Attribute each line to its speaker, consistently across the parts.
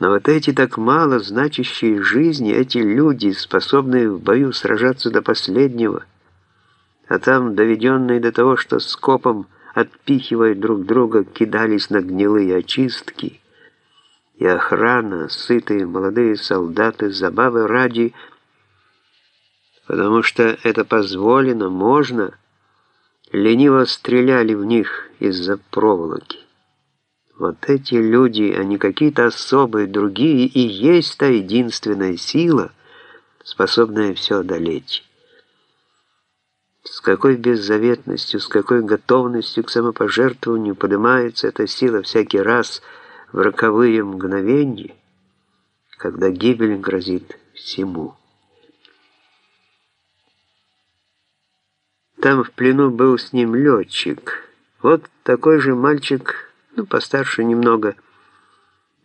Speaker 1: Но вот эти так мало значащие жизни, эти люди, способные в бою сражаться до последнего, а там, доведенные до того, что скопом, отпихивая друг друга, кидались на гнилые очистки, и охрана, сытые молодые солдаты, забавы ради, потому что это позволено, можно, лениво стреляли в них из-за проволоки. Вот эти люди, не какие-то особые другие, и есть та единственная сила, способная все одолеть. С какой беззаветностью, с какой готовностью к самопожертвованию поднимается эта сила всякий раз в роковые мгновения, когда гибель грозит всему. Там в плену был с ним летчик. Вот такой же мальчик ну, постарше немного,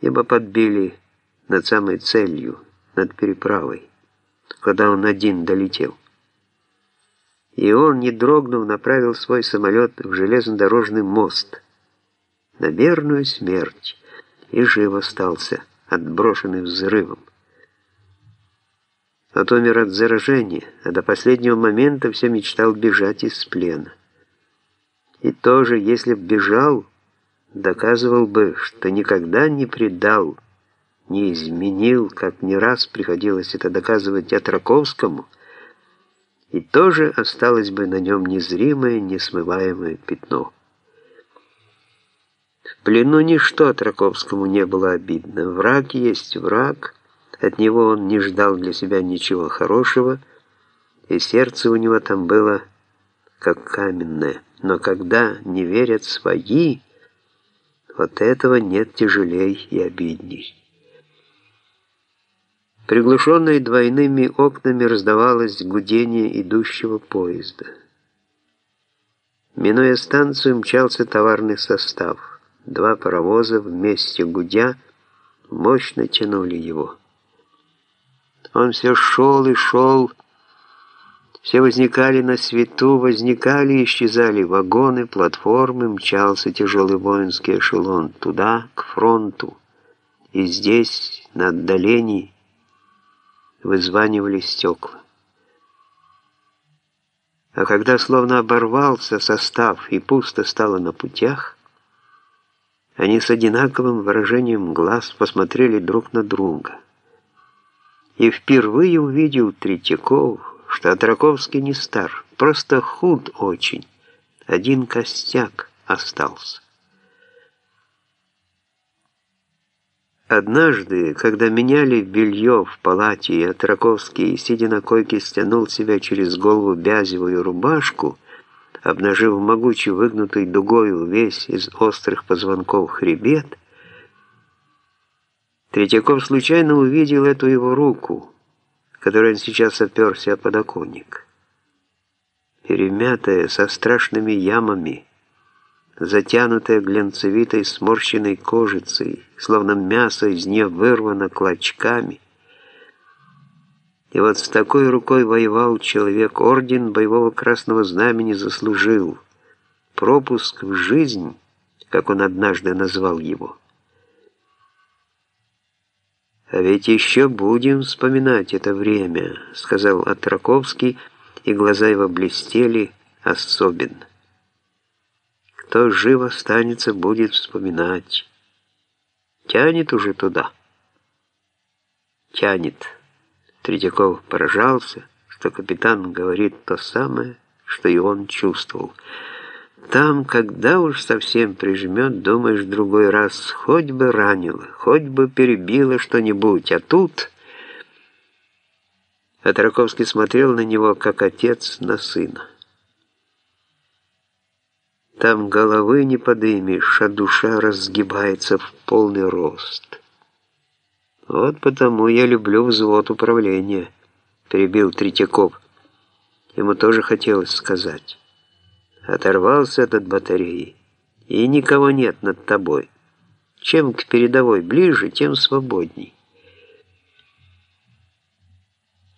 Speaker 1: его подбили над самой целью, над переправой, когда он один долетел. И он, не дрогнув, направил свой самолет в железнодорожный мост, на верную смерть, и жив остался, отброшенный взрывом. Тот умер от заражения, а до последнего момента все мечтал бежать из плена. И тоже, если б бежал, доказывал бы, что никогда не предал, не изменил, как не раз приходилось это доказывать Отраковскому, и тоже осталось бы на нем незримое, несмываемое пятно. В плену ничто Отраковскому не было обидно. Враг есть враг, от него он не ждал для себя ничего хорошего, и сердце у него там было как каменное. Но когда не верят свои, от этого нет тяжелей и обидней. Приглушенной двойными окнами раздавалось гудение идущего поезда. Минуя станцию, мчался товарный состав. Два паровоза вместе гудя мощно тянули его. Он все шел и шел, все возникали на свету, возникали и исчезали вагоны, платформы, мчался тяжелый воинский эшелон туда, к фронту. И здесь, на отдалении, вызванивали стекла. А когда словно оборвался состав и пусто стало на путях, они с одинаковым выражением глаз посмотрели друг на друга. И впервые увидел Третьяков, что Отраковский не стар, просто худ очень. Один костяк остался. Однажды, когда меняли белье в палате, и Отраковский, сидя на койке, стянул себя через голову бязевую рубашку, обнажив могучий выгнутый дугою весь из острых позвонков хребет, Третьяков случайно увидел эту его руку, которой он сейчас оперся о подоконник. Перемятая, со страшными ямами, затянутая глянцевитой сморщенной кожицей, словно мясо из нее вырвано клочками. И вот с такой рукой воевал человек, орден боевого красного знамени заслужил, пропуск в жизнь, как он однажды назвал его. «А ведь еще будем вспоминать это время», — сказал Отраковский, и глаза его блестели особенно. «Кто жив останется, будет вспоминать. Тянет уже туда». «Тянет». Третьяков поражался, что капитан говорит то самое, что и он чувствовал — там, когда уж совсем прижмет, думаешь другой раз, хоть бы ранило, хоть бы перебило что-нибудь, а тут... А Тараковский смотрел на него, как отец на сына. Там головы не подымешь, а душа разгибается в полный рост. Вот потому я люблю взвод управления, перебил Третьяков. Ему тоже хотелось сказать оторвался от батареи, и никого нет над тобой. Чем к передовой ближе, тем свободней.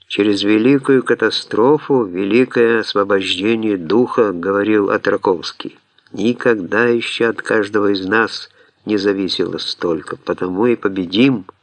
Speaker 1: Через великую катастрофу, великое освобождение духа, говорил Отраковский. Никогда еще от каждого из нас не зависело столько, потому и победим –